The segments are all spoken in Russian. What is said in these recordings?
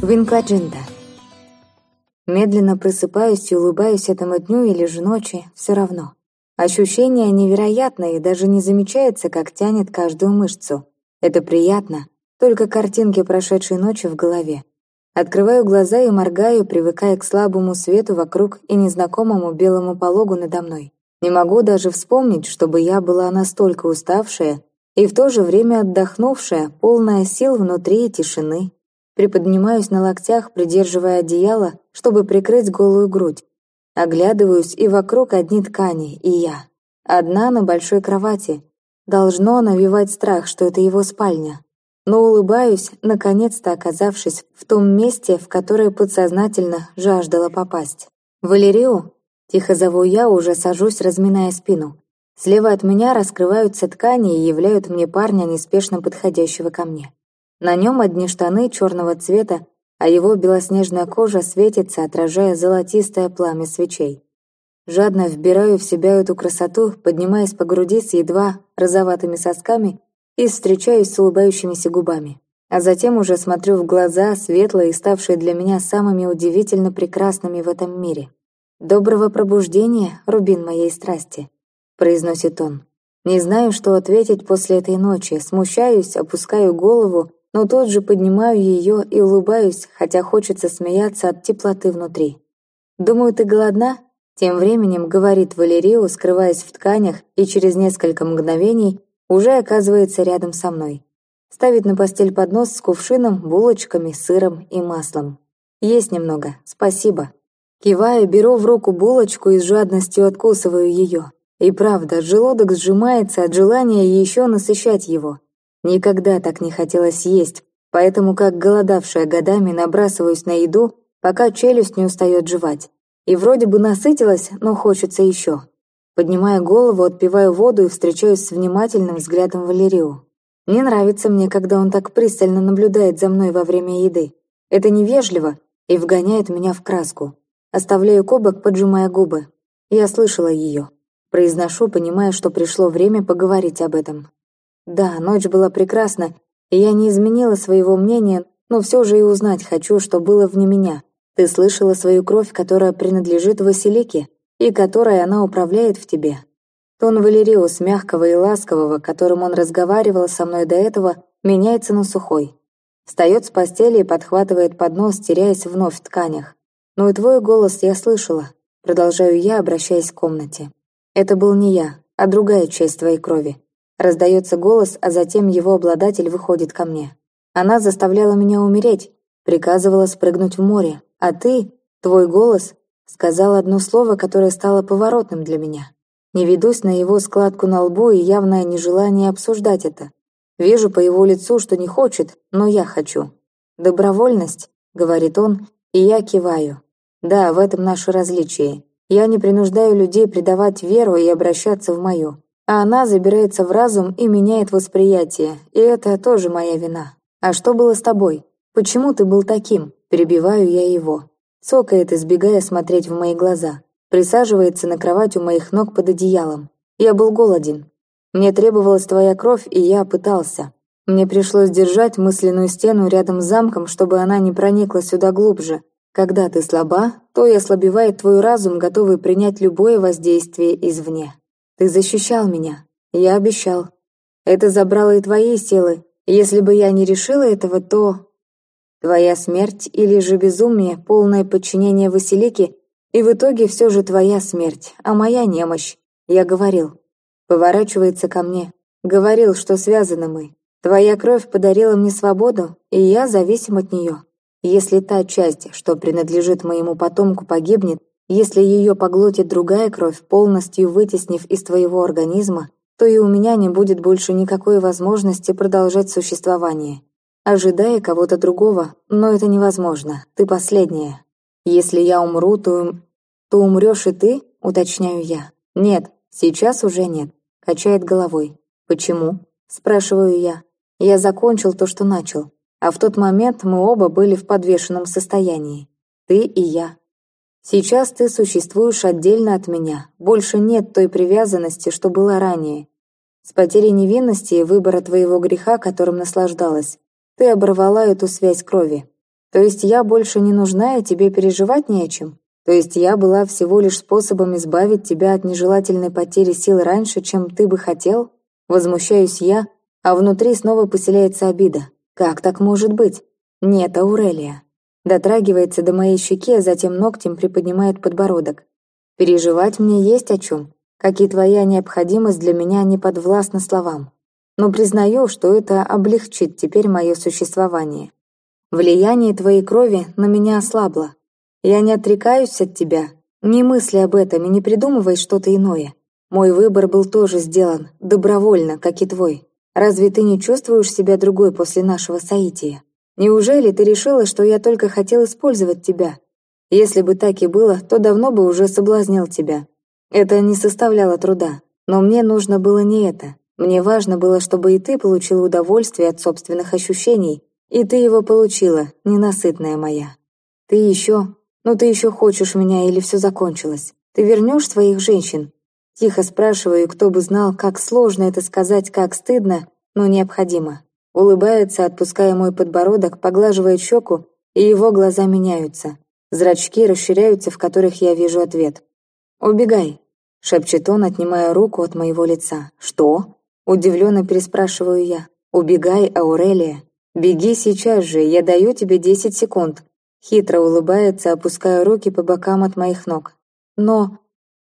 Винкаджинда. Медленно просыпаюсь и улыбаюсь этому дню или же ночи, все равно. Ощущение невероятное и даже не замечается, как тянет каждую мышцу. Это приятно, только картинки прошедшей ночи в голове. Открываю глаза и моргаю, привыкая к слабому свету вокруг и незнакомому белому пологу надо мной. Не могу даже вспомнить, чтобы я была настолько уставшая и в то же время отдохнувшая, полная сил внутри тишины. Приподнимаюсь на локтях, придерживая одеяло, чтобы прикрыть голую грудь. Оглядываюсь, и вокруг одни ткани, и я. Одна на большой кровати. Должно навевать страх, что это его спальня. Но улыбаюсь, наконец-то оказавшись в том месте, в которое подсознательно жаждала попасть. «Валерио?» Тихо зову я, уже сажусь, разминая спину. Слева от меня раскрываются ткани и являют мне парня, неспешно подходящего ко мне. На нем одни штаны черного цвета, а его белоснежная кожа светится, отражая золотистое пламя свечей. Жадно вбираю в себя эту красоту, поднимаясь по груди с едва розоватыми сосками и встречаюсь с улыбающимися губами. А затем уже смотрю в глаза, светлые, ставшие для меня самыми удивительно прекрасными в этом мире. «Доброго пробуждения, рубин моей страсти», — произносит он. Не знаю, что ответить после этой ночи, смущаюсь, опускаю голову но тут же поднимаю ее и улыбаюсь, хотя хочется смеяться от теплоты внутри. «Думаю, ты голодна?» Тем временем говорит Валерио, скрываясь в тканях, и через несколько мгновений уже оказывается рядом со мной. Ставит на постель поднос с кувшином, булочками, сыром и маслом. «Есть немного, спасибо». Киваю, беру в руку булочку и с жадностью откусываю ее. И правда, желудок сжимается от желания еще насыщать его. Никогда так не хотелось есть, поэтому как голодавшая годами набрасываюсь на еду, пока челюсть не устает жевать. И вроде бы насытилась, но хочется еще. Поднимая голову, отпиваю воду и встречаюсь с внимательным взглядом Валерию. Не нравится мне, когда он так пристально наблюдает за мной во время еды. Это невежливо и вгоняет меня в краску. Оставляю кубок, поджимая губы. Я слышала ее. Произношу, понимая, что пришло время поговорить об этом. Да, ночь была прекрасна, и я не изменила своего мнения, но все же и узнать хочу, что было вне меня. Ты слышала свою кровь, которая принадлежит Василике, и которой она управляет в тебе. Тон Валериус, мягкого и ласкового, которым он разговаривал со мной до этого, меняется на сухой. Встает с постели и подхватывает поднос, теряясь вновь в тканях. «Ну и твой голос я слышала», — продолжаю я, обращаясь к комнате. «Это был не я, а другая часть твоей крови. Раздается голос, а затем его обладатель выходит ко мне. Она заставляла меня умереть, приказывала спрыгнуть в море. А ты, твой голос, сказал одно слово, которое стало поворотным для меня. Не ведусь на его складку на лбу и явное нежелание обсуждать это. Вижу по его лицу, что не хочет, но я хочу. «Добровольность», — говорит он, и я киваю. Да, в этом наше различие. Я не принуждаю людей предавать веру и обращаться в мою а она забирается в разум и меняет восприятие, и это тоже моя вина. А что было с тобой? Почему ты был таким? Перебиваю я его. Цокает, избегая смотреть в мои глаза. Присаживается на кровать у моих ног под одеялом. Я был голоден. Мне требовалась твоя кровь, и я пытался. Мне пришлось держать мысленную стену рядом с замком, чтобы она не проникла сюда глубже. Когда ты слаба, то и ослабевает твой разум, готовый принять любое воздействие извне. Ты защищал меня. Я обещал. Это забрало и твои силы. Если бы я не решила этого, то... Твоя смерть или же безумие, полное подчинение Василике, и в итоге все же твоя смерть, а моя немощь. Я говорил. Поворачивается ко мне. Говорил, что связаны мы. Твоя кровь подарила мне свободу, и я зависим от нее. Если та часть, что принадлежит моему потомку, погибнет, если ее поглотит другая кровь, полностью вытеснив из твоего организма, то и у меня не будет больше никакой возможности продолжать существование. Ожидая кого-то другого, но это невозможно, ты последняя. Если я умру, то, то умрешь и ты, уточняю я. Нет, сейчас уже нет, качает головой. Почему? Спрашиваю я. Я закончил то, что начал. А в тот момент мы оба были в подвешенном состоянии. Ты и я. Сейчас ты существуешь отдельно от меня. Больше нет той привязанности, что была ранее. С потерей невинности и выбора твоего греха, которым наслаждалась, ты оборвала эту связь крови. То есть я больше не нужна, и тебе переживать не о чем? То есть я была всего лишь способом избавить тебя от нежелательной потери сил раньше, чем ты бы хотел? Возмущаюсь я, а внутри снова поселяется обида. Как так может быть? Нет, Аурелия. Дотрагивается до моей щеки, а затем ногтем приподнимает подбородок. Переживать мне есть о чем, как и твоя необходимость для меня не подвластна словам. Но признаю, что это облегчит теперь мое существование. Влияние твоей крови на меня ослабло. Я не отрекаюсь от тебя. Не мысли об этом и не придумывай что-то иное. Мой выбор был тоже сделан, добровольно, как и твой. Разве ты не чувствуешь себя другой после нашего соития? Неужели ты решила, что я только хотел использовать тебя? Если бы так и было, то давно бы уже соблазнил тебя. Это не составляло труда. Но мне нужно было не это. Мне важно было, чтобы и ты получила удовольствие от собственных ощущений. И ты его получила, ненасытная моя. Ты еще... Ну ты еще хочешь меня или все закончилось? Ты вернешь своих женщин? Тихо спрашиваю, кто бы знал, как сложно это сказать, как стыдно, но необходимо. Улыбается, отпуская мой подбородок, поглаживает щеку, и его глаза меняются. Зрачки расширяются, в которых я вижу ответ. «Убегай», — шепчет он, отнимая руку от моего лица. «Что?» — удивленно переспрашиваю я. «Убегай, Аурелия. Беги сейчас же, я даю тебе десять секунд». Хитро улыбается, опуская руки по бокам от моих ног. «Но...»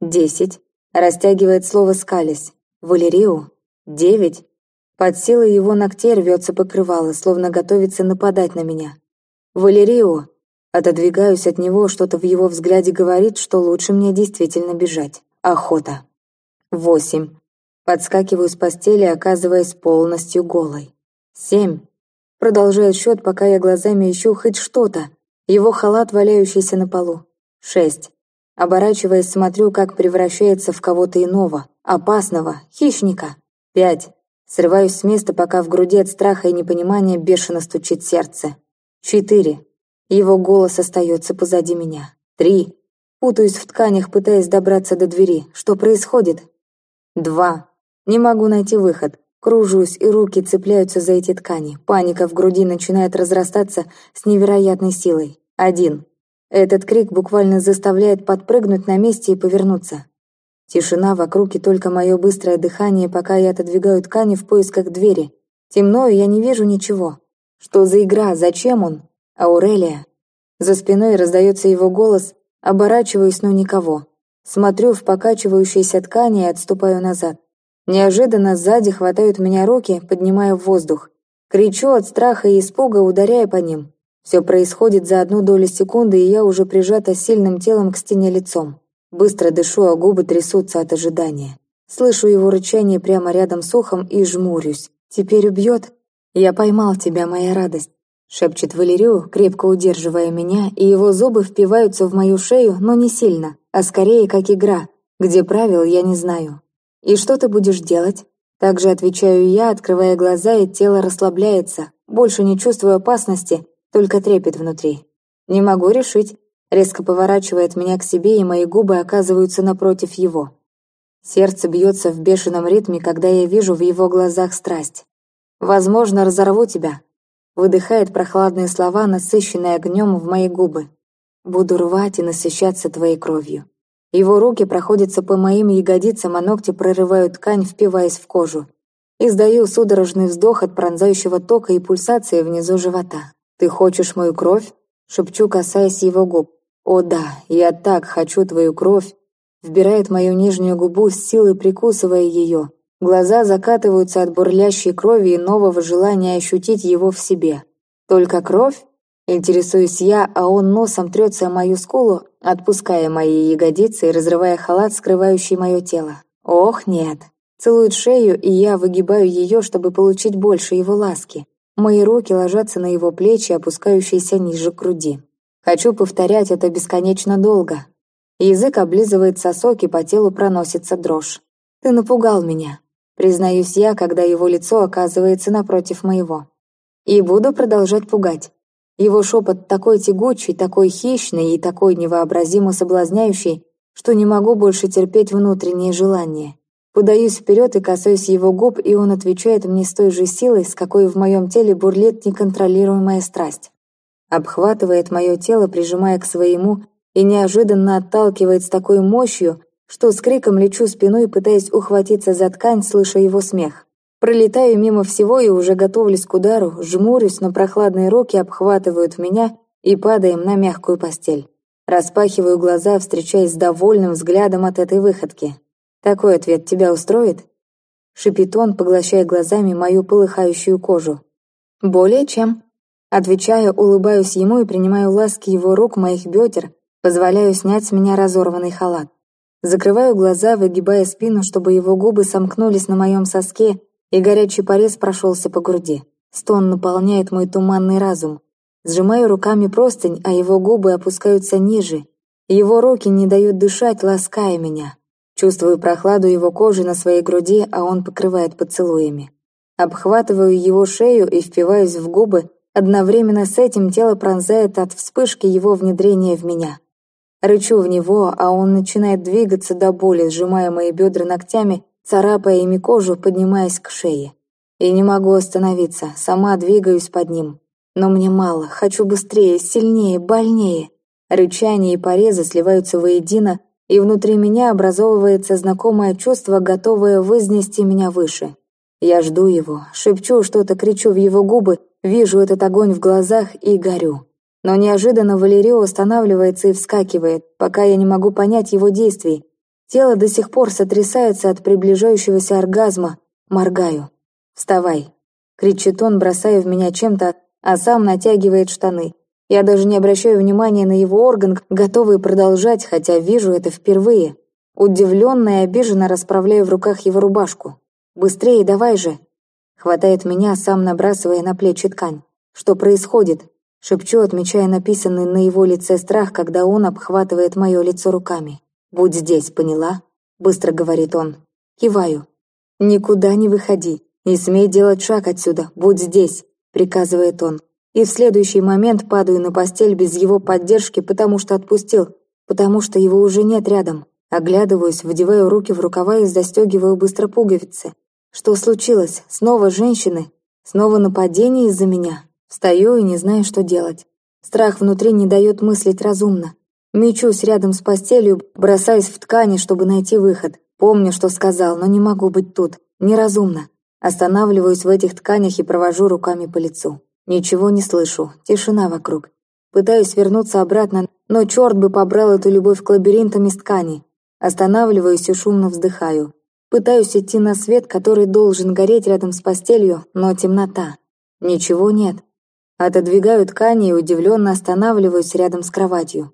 «Десять». Растягивает слово «скались». «Валерио». «Девять». Под силой его ногтей рвется покрывало, словно готовится нападать на меня. «Валерио!» Отодвигаюсь от него, что-то в его взгляде говорит, что лучше мне действительно бежать. Охота. Восемь. Подскакиваю с постели, оказываясь полностью голой. Семь. Продолжаю счет, пока я глазами ищу хоть что-то. Его халат, валяющийся на полу. Шесть. Оборачиваясь, смотрю, как превращается в кого-то иного, опасного, хищника. Пять. Срываюсь с места, пока в груди от страха и непонимания бешено стучит сердце. Четыре. Его голос остается позади меня. Три. Путаюсь в тканях, пытаясь добраться до двери. Что происходит? Два. Не могу найти выход. Кружусь, и руки цепляются за эти ткани. Паника в груди начинает разрастаться с невероятной силой. Один. Этот крик буквально заставляет подпрыгнуть на месте и повернуться. Тишина вокруг и только мое быстрое дыхание, пока я отодвигаю ткани в поисках двери. Темно, и я не вижу ничего. Что за игра? Зачем он? Аурелия. За спиной раздается его голос, оборачиваюсь, но никого. Смотрю в покачивающиеся ткани и отступаю назад. Неожиданно сзади хватают меня руки, поднимая в воздух. Кричу от страха и испуга, ударяя по ним. Все происходит за одну долю секунды, и я уже прижата сильным телом к стене лицом. Быстро дышу, а губы трясутся от ожидания. Слышу его рычание прямо рядом с ухом и жмурюсь. «Теперь убьет?» «Я поймал тебя, моя радость», — шепчет Валерию, крепко удерживая меня, и его зубы впиваются в мою шею, но не сильно, а скорее как игра, где правил я не знаю. «И что ты будешь делать?» Также отвечаю я, открывая глаза, и тело расслабляется, больше не чувствую опасности, только трепет внутри. Не могу решить, резко поворачивает меня к себе, и мои губы оказываются напротив его. Сердце бьется в бешеном ритме, когда я вижу в его глазах страсть. «Возможно, разорву тебя», — выдыхает прохладные слова, насыщенные огнем в мои губы. «Буду рвать и насыщаться твоей кровью». Его руки проходятся по моим ягодицам, а ногти прорывают ткань, впиваясь в кожу. Издаю судорожный вздох от пронзающего тока и пульсации внизу живота. «Ты хочешь мою кровь?» — шепчу, касаясь его губ. «О да, я так хочу твою кровь!» Вбирает мою нижнюю губу, с силой прикусывая ее. Глаза закатываются от бурлящей крови и нового желания ощутить его в себе. «Только кровь?» Интересуюсь я, а он носом трется о мою скулу, отпуская мои ягодицы и разрывая халат, скрывающий мое тело. «Ох, нет!» Целует шею, и я выгибаю ее, чтобы получить больше его ласки. Мои руки ложатся на его плечи, опускающиеся ниже груди. Хочу повторять это бесконечно долго. Язык облизывает сосок, и по телу проносится дрожь. «Ты напугал меня», — признаюсь я, когда его лицо оказывается напротив моего. И буду продолжать пугать. Его шепот такой тягучий, такой хищный и такой невообразимо соблазняющий, что не могу больше терпеть внутреннее желание. Подаюсь вперед и касаюсь его губ, и он отвечает мне с той же силой, с какой в моем теле бурлит неконтролируемая страсть. Обхватывает мое тело, прижимая к своему, и неожиданно отталкивает с такой мощью, что с криком лечу спиной, пытаясь ухватиться за ткань, слыша его смех. Пролетаю мимо всего и уже готовлюсь к удару, жмурюсь, но прохладные руки обхватывают меня и падаем на мягкую постель. Распахиваю глаза, встречаясь с довольным взглядом от этой выходки. «Такой ответ тебя устроит?» Шипит он, поглощая глазами мою полыхающую кожу. «Более чем». Отвечаю, улыбаюсь ему и принимаю ласки его рук, моих бедер, позволяю снять с меня разорванный халат. Закрываю глаза, выгибая спину, чтобы его губы сомкнулись на моем соске, и горячий порез прошелся по груди. Стон наполняет мой туманный разум. Сжимаю руками простынь, а его губы опускаются ниже. Его руки не дают дышать, лаская меня. Чувствую прохладу его кожи на своей груди, а он покрывает поцелуями. Обхватываю его шею и впиваюсь в губы, одновременно с этим тело пронзает от вспышки его внедрения в меня. Рычу в него, а он начинает двигаться до боли, сжимая мои бедра ногтями, царапая ими кожу, поднимаясь к шее. И не могу остановиться, сама двигаюсь под ним. Но мне мало, хочу быстрее, сильнее, больнее. Рычание и порезы сливаются воедино, и внутри меня образовывается знакомое чувство, готовое вознести меня выше. Я жду его, шепчу что-то, кричу в его губы, вижу этот огонь в глазах и горю. Но неожиданно Валерио останавливается и вскакивает, пока я не могу понять его действий. Тело до сих пор сотрясается от приближающегося оргазма. Моргаю. «Вставай!» — кричит он, бросая в меня чем-то, а сам натягивает штаны. Я даже не обращаю внимания на его орган, готовый продолжать, хотя вижу это впервые. Удивленно и обиженно расправляю в руках его рубашку. «Быстрее, давай же!» Хватает меня, сам набрасывая на плечи ткань. «Что происходит?» Шепчу, отмечая написанный на его лице страх, когда он обхватывает мое лицо руками. «Будь здесь, поняла?» Быстро говорит он. Киваю. «Никуда не выходи. Не смей делать шаг отсюда. Будь здесь», приказывает он. И в следующий момент падаю на постель без его поддержки, потому что отпустил, потому что его уже нет рядом. Оглядываюсь, вдеваю руки в рукава и застегиваю быстро пуговицы. Что случилось? Снова женщины? Снова нападение из-за меня? Встаю и не знаю, что делать. Страх внутри не дает мыслить разумно. Мечусь рядом с постелью, бросаюсь в ткани, чтобы найти выход. Помню, что сказал, но не могу быть тут. Неразумно. Останавливаюсь в этих тканях и провожу руками по лицу. Ничего не слышу, тишина вокруг. Пытаюсь вернуться обратно, но черт бы побрал эту любовь к лабиринтам из ткани. Останавливаюсь и шумно вздыхаю. Пытаюсь идти на свет, который должен гореть рядом с постелью, но темнота. Ничего нет. Отодвигаю ткани и удивленно останавливаюсь рядом с кроватью.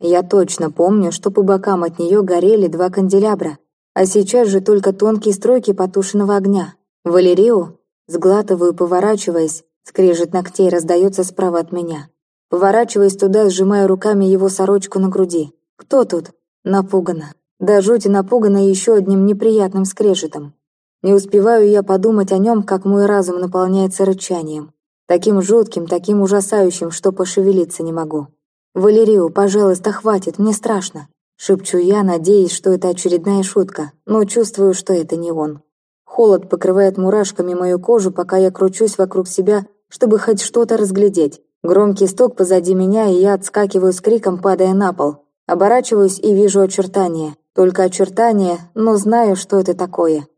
Я точно помню, что по бокам от нее горели два канделябра, а сейчас же только тонкие стройки потушенного огня. Валерию, сглатываю, поворачиваясь, скрежет ногтей раздается справа от меня. Поворачиваясь туда, сжимаю руками его сорочку на груди. «Кто тут?» Напугана. Да жути напугана еще одним неприятным скрежетом. Не успеваю я подумать о нем, как мой разум наполняется рычанием. Таким жутким, таким ужасающим, что пошевелиться не могу. «Валерию, пожалуйста, хватит, мне страшно!» Шепчу я, надеясь, что это очередная шутка, но чувствую, что это не он. Холод покрывает мурашками мою кожу, пока я кручусь вокруг себя, чтобы хоть что-то разглядеть. Громкий стук позади меня, и я отскакиваю с криком, падая на пол. Оборачиваюсь и вижу очертания. Только очертания, но знаю, что это такое.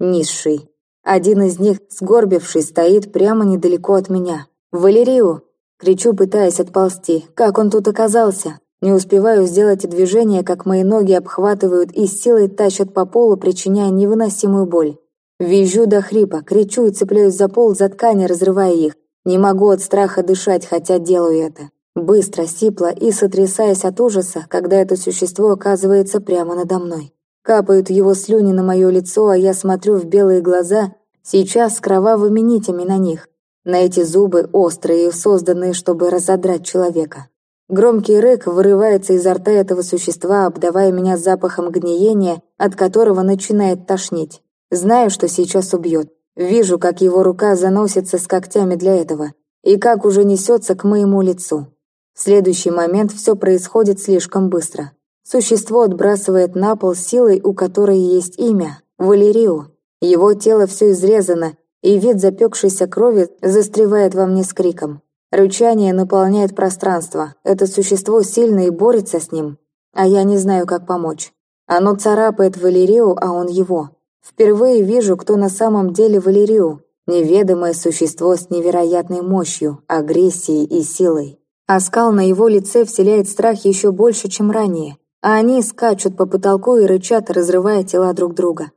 Низший. Один из них, сгорбившись, стоит прямо недалеко от меня. «Валерию!» Кричу, пытаясь отползти. «Как он тут оказался?» Не успеваю сделать движение, как мои ноги обхватывают и силой тащат по полу, причиняя невыносимую боль. Визжу до хрипа, кричу и цепляюсь за пол, за ткани, разрывая их. Не могу от страха дышать, хотя делаю это. Быстро, сипло и сотрясаясь от ужаса, когда это существо оказывается прямо надо мной. Капают его слюни на мое лицо, а я смотрю в белые глаза, сейчас с кровавыми нитями на них. На эти зубы, острые созданные, чтобы разодрать человека. Громкий рык вырывается изо рта этого существа, обдавая меня запахом гниения, от которого начинает тошнить. Знаю, что сейчас убьет. Вижу, как его рука заносится с когтями для этого, и как уже несется к моему лицу. В следующий момент все происходит слишком быстро. Существо отбрасывает на пол силой, у которой есть имя – Валерию. Его тело все изрезано, и вид запекшейся крови застревает во мне с криком. Рычание наполняет пространство. Это существо сильно и борется с ним. А я не знаю, как помочь. Оно царапает Валерию, а он его. Впервые вижу, кто на самом деле Валерию. Неведомое существо с невероятной мощью, агрессией и силой. Оскал на его лице вселяет страх еще больше, чем ранее. А они скачут по потолку и рычат, разрывая тела друг друга.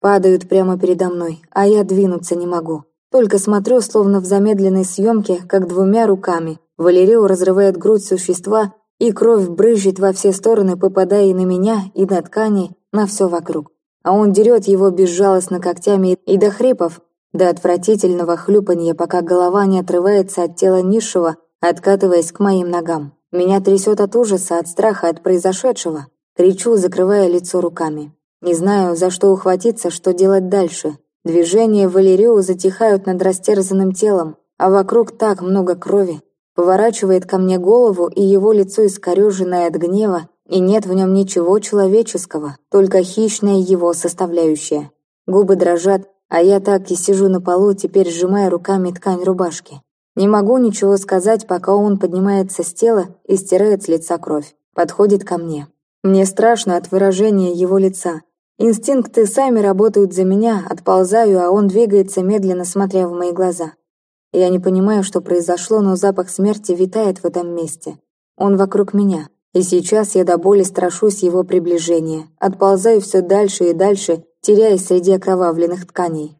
Падают прямо передо мной, а я двинуться не могу. Только смотрю, словно в замедленной съемке, как двумя руками. Валерио разрывает грудь существа, и кровь брызжет во все стороны, попадая и на меня, и на ткани, на все вокруг. А он дерет его безжалостно когтями и до хрипов, до отвратительного хлюпанья, пока голова не отрывается от тела низшего, откатываясь к моим ногам. Меня трясет от ужаса, от страха, от произошедшего. Кричу, закрывая лицо руками. Не знаю, за что ухватиться, что делать дальше. Движения Валерио затихают над растерзанным телом, а вокруг так много крови. Поворачивает ко мне голову, и его лицо искореженное от гнева, и нет в нем ничего человеческого, только хищная его составляющая. Губы дрожат, а я так и сижу на полу, теперь сжимая руками ткань рубашки. Не могу ничего сказать, пока он поднимается с тела и стирает с лица кровь. Подходит ко мне. Мне страшно от выражения его лица. Инстинкты сами работают за меня, отползаю, а он двигается медленно, смотря в мои глаза. Я не понимаю, что произошло, но запах смерти витает в этом месте. Он вокруг меня. И сейчас я до боли страшусь его приближения. Отползаю все дальше и дальше, теряясь среди окровавленных тканей.